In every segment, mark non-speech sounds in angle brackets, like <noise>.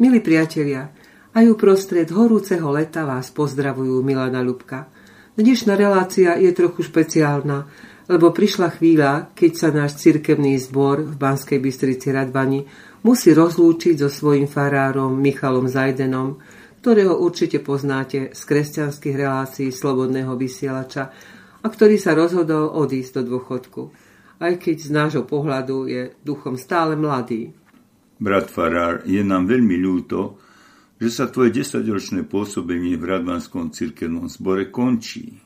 Milí priatelia, aj uprostred horúceho leta vás pozdravujú Milana Ľubka. Dnešná relácia je trochu špeciálna, lebo prišla chvíľa, keď sa náš cirkevný zbor v Banskej Bystrici Radvani musí rozlúčiť so svojím farárom Michalom Zajdenom, ktorého určite poznáte z kresťanských relácií Slobodného vysielača a ktorý sa rozhodol odísť do dôchodku, aj keď z nášho pohľadu je duchom stále mladý. Brat Farár, je nám veľmi ľúto, že sa tvoje desaťročné pôsobenie v Radvanskom cirkevnom zbore končí.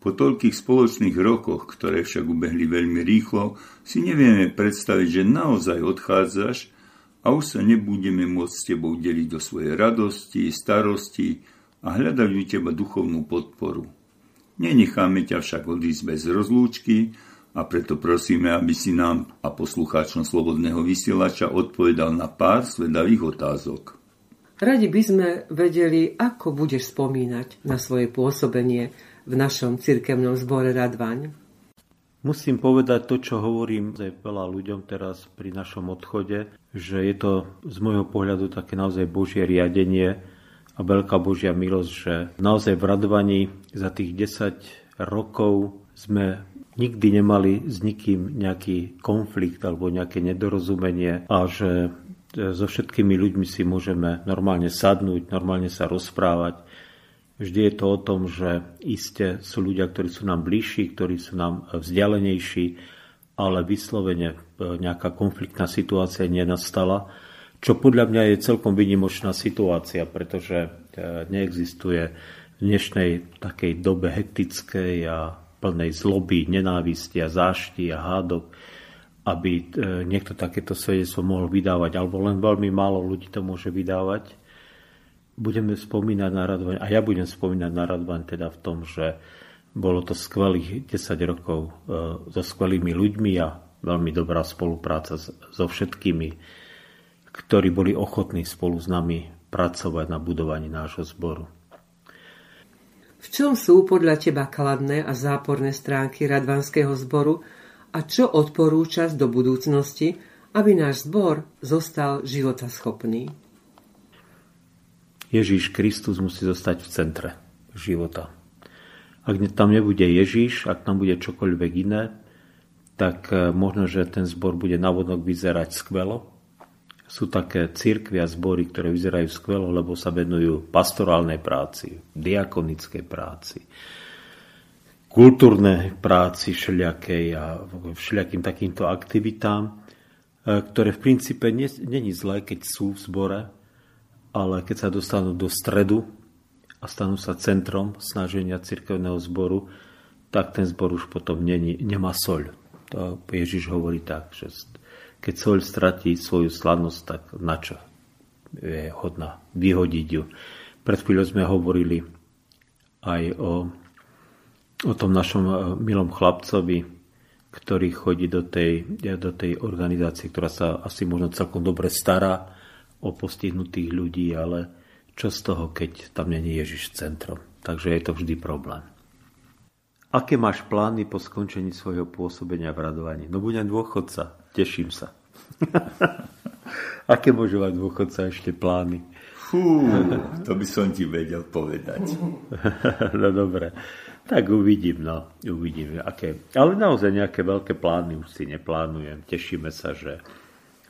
Po toľkých spoločných rokoch, ktoré však ubehli veľmi rýchlo, si nevieme predstaviť, že naozaj odchádzaš a už sa nebudeme môcť s tebou deliť do svojej radosti, starosti a hľadať u teba duchovnú podporu. Nenecháme ťa však odísť bez rozlúčky a preto prosíme, aby si nám a poslucháčom Slobodného vysielača odpovedal na pár svedavých otázok. Radi by sme vedeli, ako budeš spomínať na svoje pôsobenie v našom cirkevnom zbore Radvaň. Musím povedať to, čo hovorím aj veľa ľuďom teraz pri našom odchode, že je to z môjho pohľadu také naozaj Božie riadenie a veľká Božia milosť, že naozaj v Radvani za tých 10 rokov sme nikdy nemali s nikým nejaký konflikt alebo nejaké nedorozumenie a že so všetkými ľuďmi si môžeme normálne sadnúť, normálne sa rozprávať. Vždy je to o tom, že iste sú ľudia, ktorí sú nám bližší, ktorí sú nám vzdialenejší, ale vyslovene e, nejaká konfliktná situácia nenastala, čo podľa mňa je celkom vynimočná situácia, pretože e, neexistuje v dnešnej takej dobe hektickej a plnej zloby, nenávisti a zášti a hádok aby e, niekto takéto svedectvo mohol vydávať, alebo len veľmi málo ľudí to môže vydávať. Budeme spomínať na Radvaň, a ja budem spomínať na Radvaň teda v tom, že bolo to skvelých 10 rokov e, so skvelými ľuďmi a veľmi dobrá spolupráca so všetkými, ktorí boli ochotní spolu s nami pracovať na budovaní nášho zboru. V čom sú podľa teba kladné a záporné stránky Radvanského zboru, a čo odporúčaš do budúcnosti, aby náš zbor zostal životaschopný? Ježíš Kristus musí zostať v centre života. Ak tam nebude Ježíš, ak tam bude čokoľvek iné, tak e, možno, že ten zbor bude navodnok vyzerať skvelo. Sú také církvy a zbory, ktoré vyzerajú skvelo, lebo sa venujú pastorálnej práci, diakonickej práci, kultúrnej práci všelijakej a všelijakým takýmto aktivitám, e, ktoré v princípe není zlé, keď sú v zbore, ale keď sa dostanú do stredu a stanú sa centrom snaženia cirkevného zboru, tak ten zbor už potom není, nemá soľ. To Ježiš hovorí tak, že keď soľ stratí svoju slavnosť, tak na čo je hodná vyhodiť ju. Pred chvíľou sme hovorili aj o o tom našom e, milom chlapcovi, ktorý chodí do tej, e, do tej organizácie, ktorá sa asi možno celkom dobre stará o postihnutých ľudí, ale čo z toho, keď tam není Ježiš centrom. Takže je to vždy problém. Aké máš plány po skončení svojho pôsobenia v radovaní? No budem dôchodca, teším sa. <laughs> Aké môžu mať dôchodca ešte plány? Fú, to by som ti vedel povedať. <laughs> no dobre. Tak uvidím, no, uvidím. Aké. Ale naozaj nejaké veľké plány už si neplánujem. Tešíme sa, že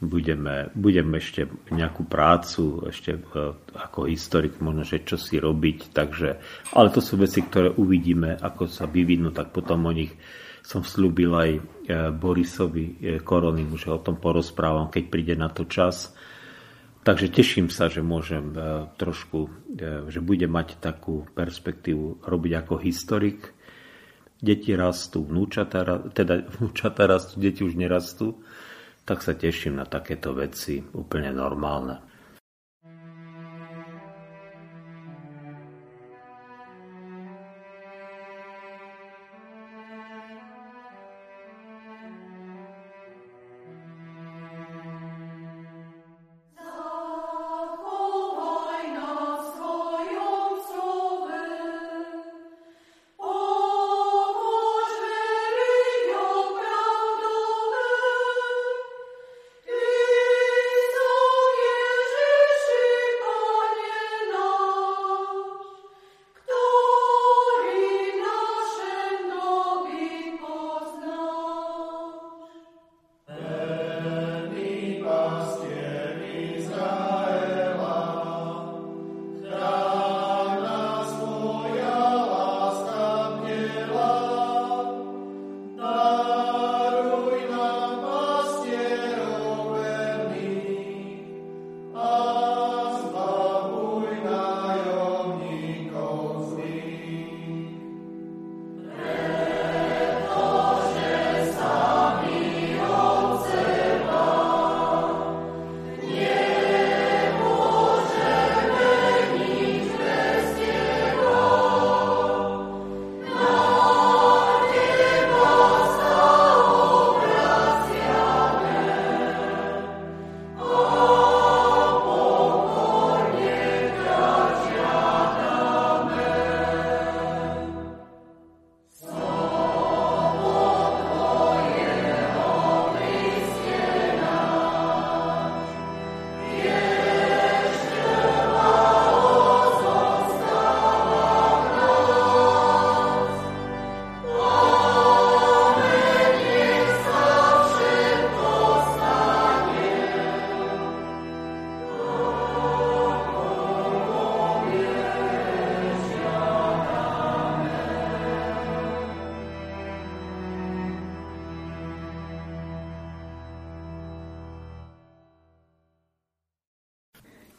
budeme, budeme ešte nejakú prácu, ešte e, ako historik možno, že čo si robiť, takže, ale to sú veci, ktoré uvidíme, ako sa vyvinú, tak potom o nich som slúbil aj e, Borisovi e, Korony, že o tom porozprávam, keď príde na to čas. Takže teším sa, že môžem e, trošku, že budem mať takú perspektívu robiť ako historik. Deti rastú, vnúčata, teda <laughs> vnúčata rastú, deti už nerastú, tak sa teším na takéto veci úplne normálne.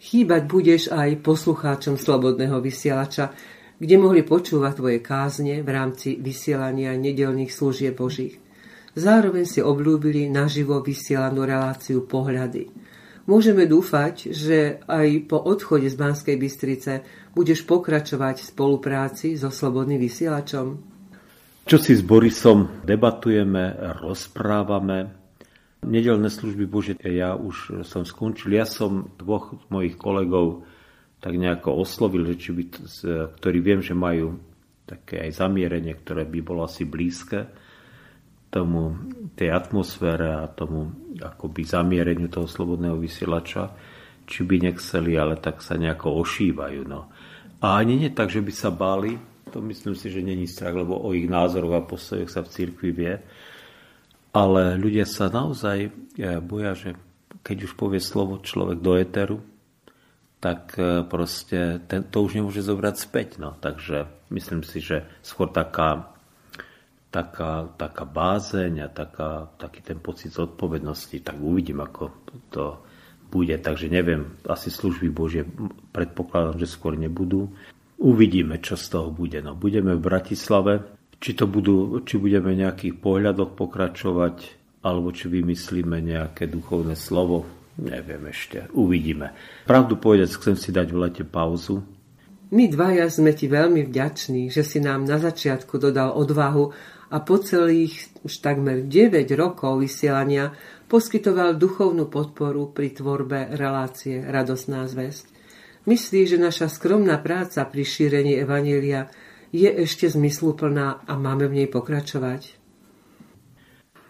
Chýbať budeš aj poslucháčom Slobodného vysielača, kde mohli počúvať tvoje kázne v rámci vysielania nedelných služieb Božích. Zároveň si obľúbili naživo vysielanú reláciu pohľady. Môžeme dúfať, že aj po odchode z Banskej Bystrice budeš pokračovať v spolupráci so Slobodným vysielačom? Čo si s Borisom debatujeme, rozprávame, Nedelné služby Bože, ja už som skončil. Ja som dvoch mojich kolegov tak nejako oslovil, že či by, ktorí viem, že majú také aj zamierenie, ktoré by bolo asi blízke tomu, tej atmosfére a tomu akoby zamiereniu toho slobodného vysielača, či by nechceli, ale tak sa nejako ošívajú. No. A ani nie tak, že by sa báli, to myslím si, že není strach, lebo o ich názoroch a postojoch sa v cirkvi vie, ale ľudia sa naozaj e, boja, že keď už povie slovo človek do éteru, tak e, proste ten, to už nemôže zobrať späť. No. Takže myslím si, že skôr taká, taká, taká bázeň a taká, taký ten pocit zodpovednosti, tak uvidím, ako to bude. Takže neviem, asi služby Božie predpokladám, že skôr nebudú. Uvidíme, čo z toho bude. No, budeme v Bratislave či, to budú, či budeme v nejakých pohľadoch pokračovať, alebo či vymyslíme nejaké duchovné slovo, neviem ešte, uvidíme. Pravdu povedať, chcem si dať v lete pauzu. My dvaja sme ti veľmi vďační, že si nám na začiatku dodal odvahu a po celých už takmer 9 rokov vysielania poskytoval duchovnú podporu pri tvorbe relácie Radosná zväzť. Myslíš, že naša skromná práca pri šírení Evanília je ešte zmysluplná a máme v nej pokračovať?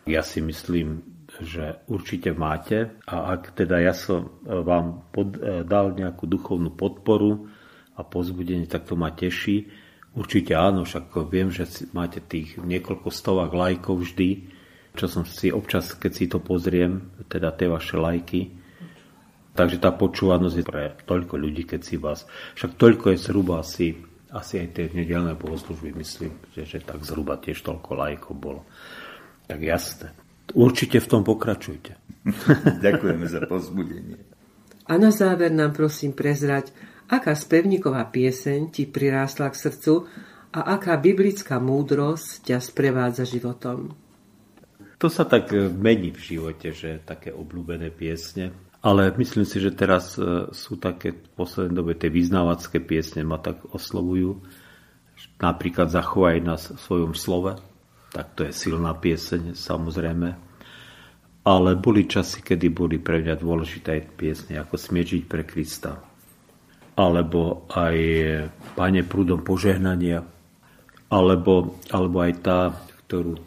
Ja si myslím, že určite máte a ak teda ja som e, vám pod, e, dal nejakú duchovnú podporu a pozbudenie, tak to ma teší. Určite áno, však viem, že máte tých niekoľko stovák lajkov vždy, čo som si občas, keď si to pozriem, teda tie vaše lajky. Takže tá počúvanosť je pre toľko ľudí, keď si vás... Však toľko je zhruba asi asi aj tie nedelné bohoslužby, myslím, že, že tak zhruba tiež toľko lajkov bolo. Tak jasné. Určite v tom pokračujte. <laughs> Ďakujeme za pozbudenie. A na záver nám prosím prezrať, aká spevníková pieseň ti prirástla k srdcu a aká biblická múdrosť ťa sprevádza životom. To sa tak mení v živote, že také obľúbené piesne. Ale myslím si, že teraz e, sú také v poslednej dobe tie vyznávacké piesne ma tak oslovujú. Napríklad Zachovaj nás v svojom slove. Tak to je silná pieseň, samozrejme. Ale boli časy, kedy boli pre mňa dôležité piesne ako Smiečiť pre Krista. Alebo aj Pane prúdom požehnania. Alebo, alebo aj tá, ktorú uh,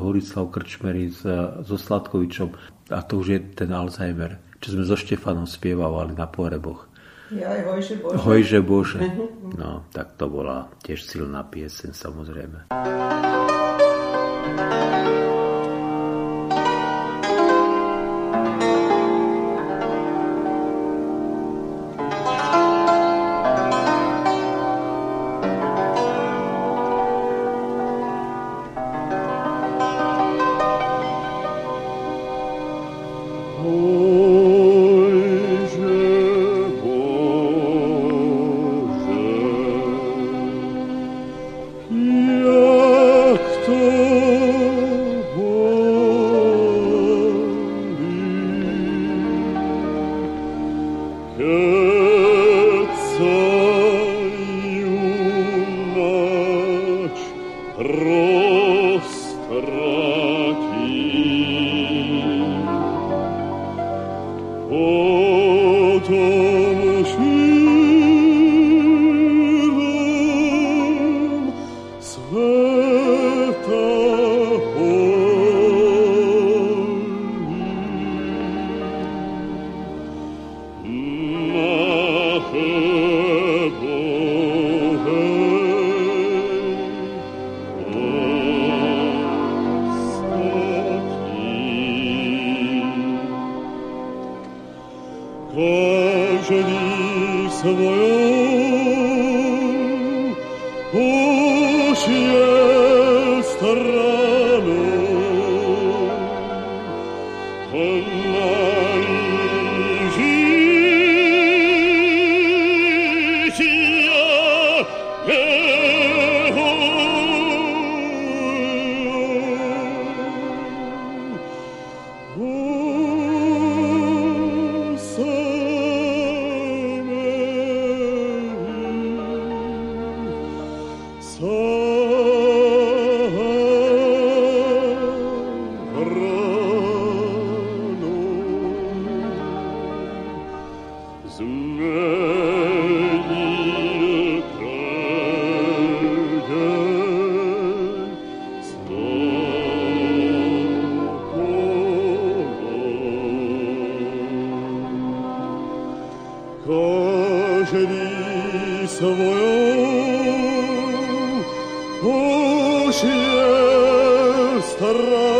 Horislav Krčmery so Sladkovičom. A to už je ten Alzheimer čo sme so Štefanom spievali na poreboch. Ja, hojže Bože. Hojže Bože. No, tak to bola tiež silná piesen, samozrejme. Господи, свою кожній своє, уж є стара.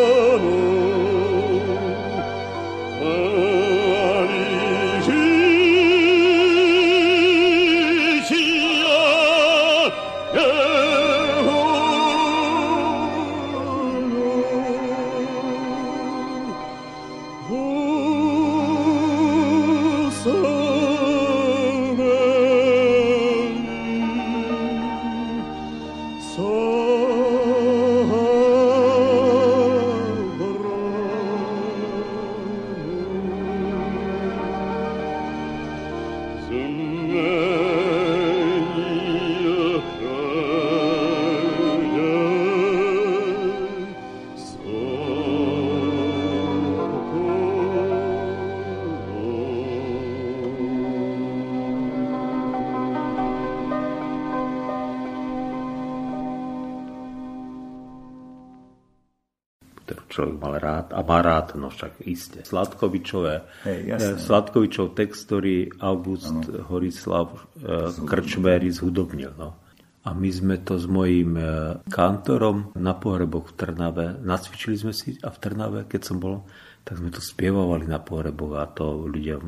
Človek mal rád a má rád, no však iste. Sladkovičové, hey, eh, Sladkovičov text, ktorý August ano. Horislav eh, Krčmery zhudobnil. No. A my sme to s mojím eh, kantorom na pohreboch v Trnave, nacvičili sme si a v Trnave, keď som bol, tak sme to spievovali na pohreboch a to ľudia,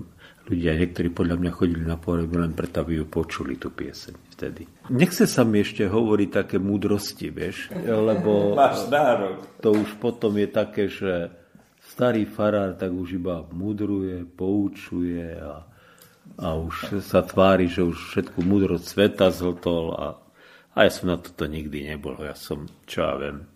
ľudia niektorí podľa mňa chodili na pohreby len preto, aby ju počuli tú pieseň vtedy. Nechce sa mi ešte hovoriť také múdrosti, vieš, lebo Máš nárok. to už potom je také, že starý farár tak už iba mudruje, poučuje a, a už sa tvári, že už všetku múdrosť sveta zhltol a, a ja som na toto nikdy nebol, ja som, čo ja viem.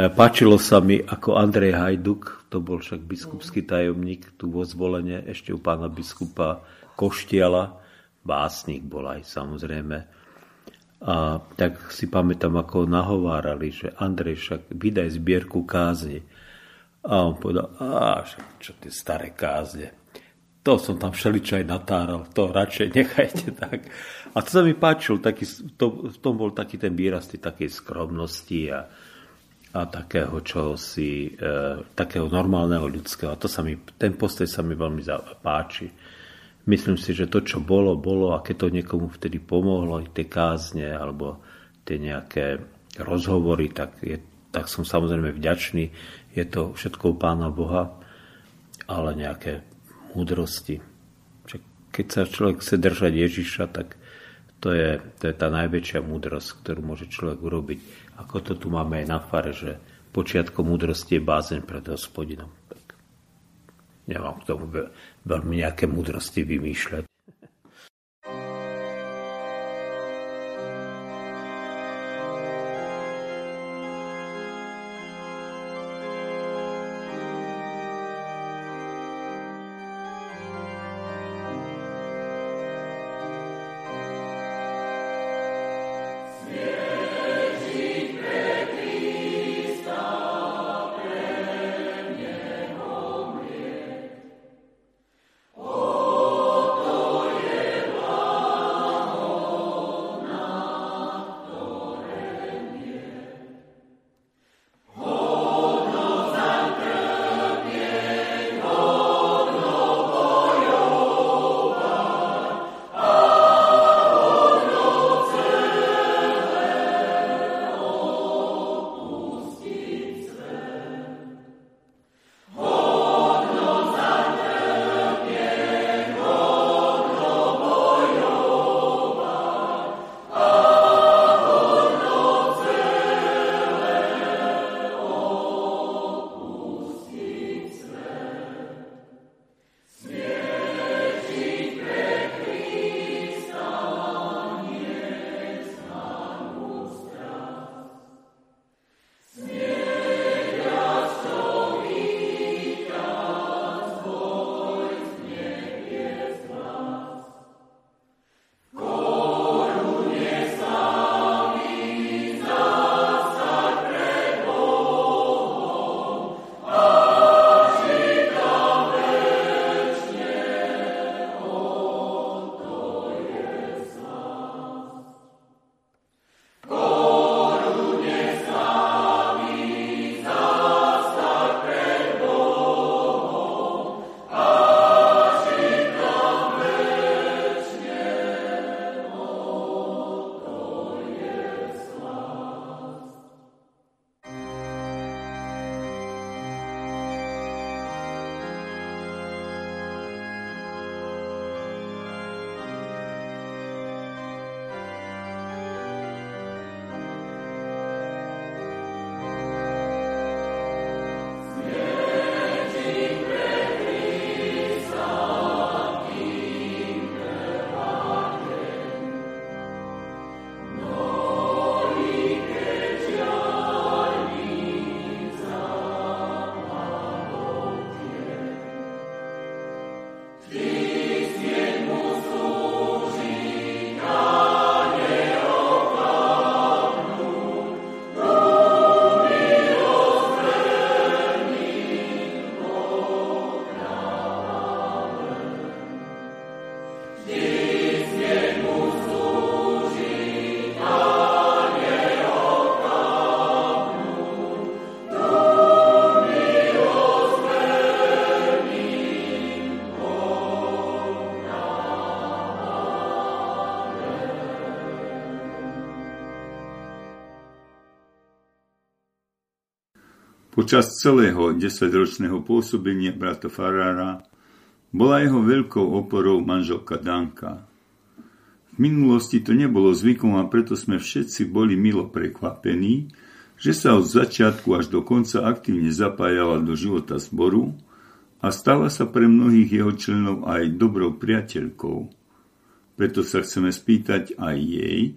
E, páčilo sa mi, ako Andrej Hajduk, to bol však biskupský tajomník tu vo zvolenie, ešte u pána biskupa Koštiala, básnik bol aj samozrejme. A tak si pamätám, ako nahovárali, že Andrej však vydaj zbierku kázni. A on povedal, a čo tie staré kázne. To som tam všeličo aj natáral, to radšej <laughs> nechajte tak. A to sa mi páčil, taký, to, v tom bol taký ten výraz takej skromnosti a, a takého čohosi, e, takého normálneho ľudského. A to sa mi, ten postoj sa mi veľmi páči. Myslím si, že to, čo bolo, bolo a keď to niekomu vtedy pomohlo, tie kázne alebo tie nejaké rozhovory, tak, je, tak som samozrejme vďačný. Je to všetko u Pána Boha, ale nejaké múdrosti. Keď sa človek chce držať Ježiša, tak to je, to je tá najväčšia múdrosť, ktorú môže človek urobiť. Ako to tu máme aj na fare, že počiatkom múdrosti je bázeň pred hospodinom. Tak nemám k tomu veľmi nejaké múdrosti vymýšľať. Počas celého desaťročného pôsobenia brata Farára bola jeho veľkou oporou manželka Danka. V minulosti to nebolo zvykom a preto sme všetci boli milo prekvapení, že sa od začiatku až do konca aktívne zapájala do života zboru a stala sa pre mnohých jeho členov aj dobrou priateľkou. Preto sa chceme spýtať aj jej,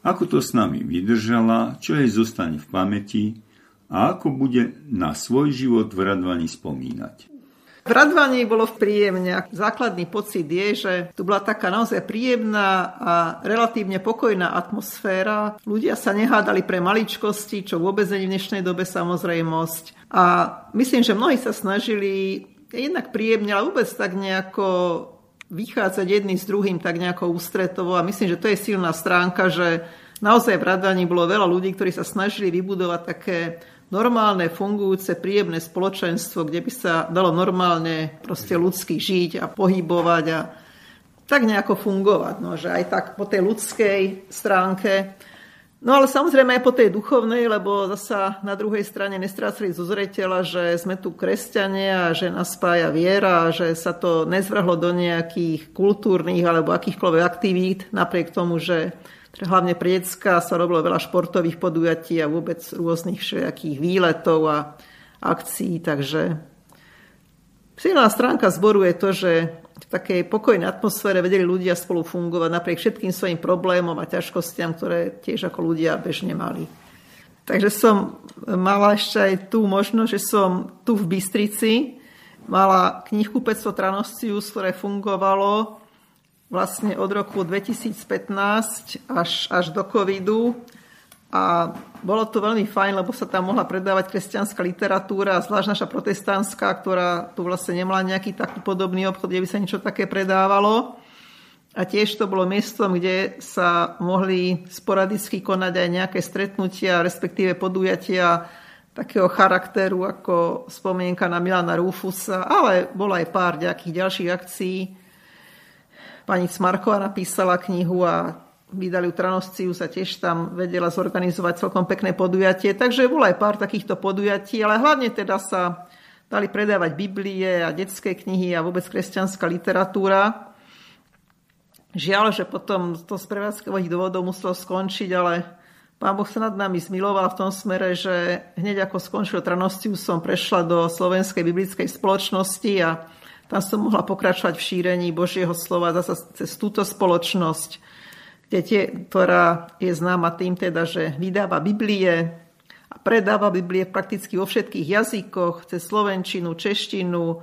ako to s nami vydržala, čo jej zostane v pamäti a ako bude na svoj život v Radvani spomínať. V Radvani bolo príjemne. Základný pocit je, že tu bola taká naozaj príjemná a relatívne pokojná atmosféra. Ľudia sa nehádali pre maličkosti, čo vôbec nie v dnešnej dobe samozrejmosť. A myslím, že mnohí sa snažili jednak príjemne, ale vôbec tak nejako vychádzať jedný s druhým tak nejako ústretovo a myslím, že to je silná stránka, že naozaj v Radvani bolo veľa ľudí, ktorí sa snažili vybudovať také normálne, fungujúce, príjemné spoločenstvo, kde by sa dalo normálne proste ľudsky žiť a pohybovať a tak nejako fungovať. No, že aj tak po tej ľudskej stránke No ale samozrejme aj po tej duchovnej, lebo zasa na druhej strane nestrácali zo zreteľa, že sme tu kresťania a že nás spája viera a že sa to nezvrhlo do nejakých kultúrnych alebo akýchkoľvek aktivít, napriek tomu, že hlavne pre decka sa robilo veľa športových podujatí a vôbec rôznych všelijakých výletov a akcií, takže silná stránka zboru je to, že v takej pokojnej atmosfére vedeli ľudia spolu fungovať napriek všetkým svojim problémom a ťažkostiam, ktoré tiež ako ľudia bežne mali. Takže som mala ešte aj tú možnosť, že som tu v Bystrici mala knihkupectvo Tranosius, ktoré fungovalo vlastne od roku 2015 až, až do covidu a bolo to veľmi fajn, lebo sa tam mohla predávať kresťanská literatúra, zvlášť naša protestantská, ktorá tu vlastne nemala nejaký taký podobný obchod, kde by sa niečo také predávalo. A tiež to bolo miestom, kde sa mohli sporadicky konať aj nejaké stretnutia, respektíve podujatia takého charakteru ako spomienka na Milana Rufusa, ale bolo aj pár nejakých ďalších akcií. Pani Smarková napísala knihu a vydali Tranosciu, sa tiež tam vedela zorganizovať celkom pekné podujatie. Takže bolo aj pár takýchto podujatí, ale hlavne teda sa dali predávať Biblie a detské knihy a vôbec kresťanská literatúra. Žiaľ, že potom to z prevádzkových dôvodov muselo skončiť, ale Pán Boh sa nad nami zmiloval v tom smere, že hneď ako skončil Tranosciu som prešla do Slovenskej biblickej spoločnosti a tam som mohla pokračovať v šírení Božieho slova zase cez túto spoločnosť tie, ktorá je známa tým teda, že vydáva Biblie a predáva Biblie prakticky vo všetkých jazykoch, cez slovenčinu, češtinu,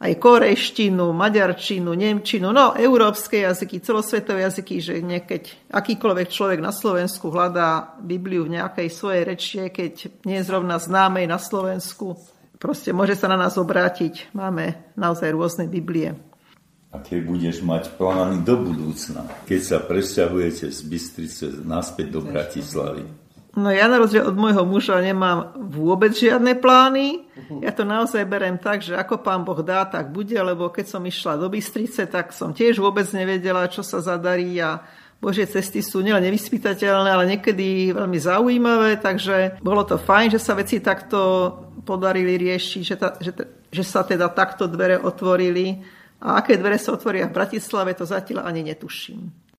aj korejštinu, maďarčinu, nemčinu, no európske jazyky, celosvetové jazyky, že niekeď akýkoľvek človek na Slovensku hľadá Bibliu v nejakej svojej rečie, keď nie je zrovna známej na Slovensku, proste môže sa na nás obrátiť. Máme naozaj rôzne Biblie aké budeš mať plány do budúcna, keď sa presťahujete z Bystrice naspäť do Bratislavy? No ja na rozdiel od môjho muža nemám vôbec žiadne plány. Ja to naozaj berem tak, že ako pán Boh dá, tak bude, lebo keď som išla do Bystrice, tak som tiež vôbec nevedela, čo sa zadarí a Božie cesty sú nielen nevyspytateľné, ale niekedy veľmi zaujímavé, takže bolo to fajn, že sa veci takto podarili riešiť, že, ta, že, že sa teda takto dvere otvorili a aké dvere sa otvoria v Bratislave, to zatiaľ ani netuším.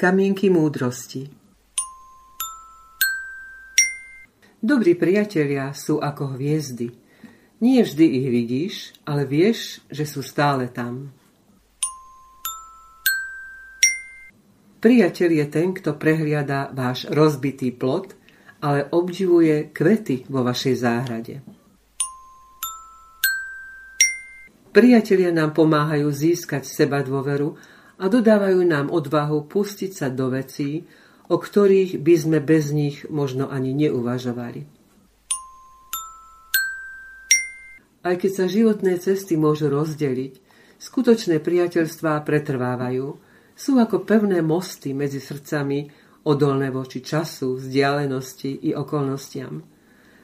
Kamienky múdrosti Dobrí priatelia sú ako hviezdy. Nie vždy ich vidíš, ale vieš, že sú stále tam. Priateľ je ten, kto prehliada váš rozbitý plot, ale obdivuje kvety vo vašej záhrade. Priatelia nám pomáhajú získať seba dôveru a dodávajú nám odvahu pustiť sa do vecí, o ktorých by sme bez nich možno ani neuvažovali. Aj keď sa životné cesty môžu rozdeliť, skutočné priateľstvá pretrvávajú, sú ako pevné mosty medzi srdcami, odolné voči času, vzdialenosti i okolnostiam.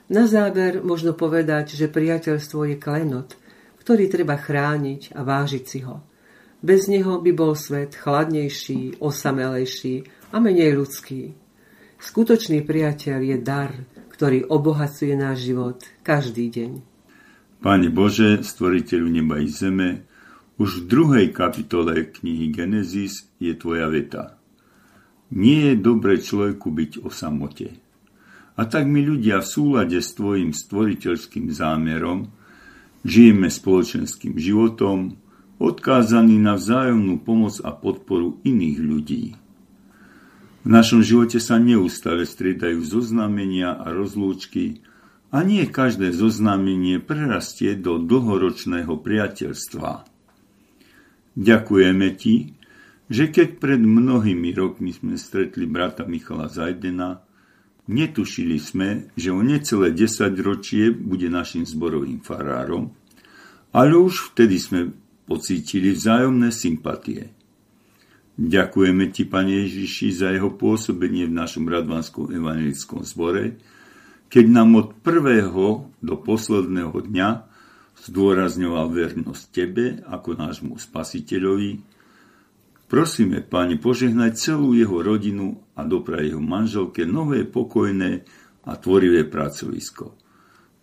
Na záver možno povedať, že priateľstvo je klenot, ktorý treba chrániť a vážiť si ho – bez neho by bol svet chladnejší, osamelejší a menej ľudský. Skutočný priateľ je dar, ktorý obohacuje náš život každý deň. Pane Bože, stvoriteľu neba i zeme, už v druhej kapitole knihy Genesis je tvoja veta. Nie je dobre človeku byť o samote. A tak my ľudia v súlade s tvojim stvoriteľským zámerom žijeme spoločenským životom, odkázaní na vzájomnú pomoc a podporu iných ľudí. V našom živote sa neustále striedajú zoznámenia a rozlúčky a nie každé zoznámenie prerastie do dlhoročného priateľstva. Ďakujeme ti, že keď pred mnohými rokmi sme stretli brata Michala Zajdena, netušili sme, že o necelé 10 ročie bude našim zborovým farárom, ale už vtedy sme pocítili vzájomné sympatie. Ďakujeme Ti, Pane Ježiši, za jeho pôsobenie v našom Radvanskom evangelickom zbore, keď nám od prvého do posledného dňa zdôrazňoval vernosť Tebe ako nášmu spasiteľovi. Prosíme, Pane, požehnať celú jeho rodinu a dopraj jeho manželke nové, pokojné a tvorivé pracovisko.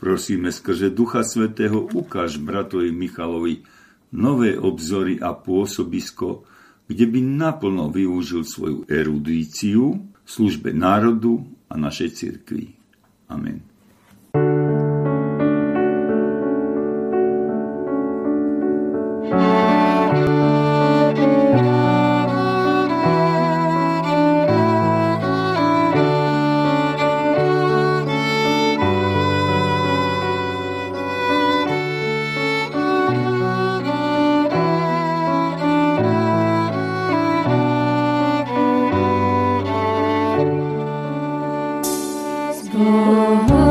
Prosíme skrze Ducha Svetého ukáž bratovi Michalovi nové obzory a pôsobisko, kde by naplno využil svoju erudíciu službe národu a našej cirkvi. Amen. Oh.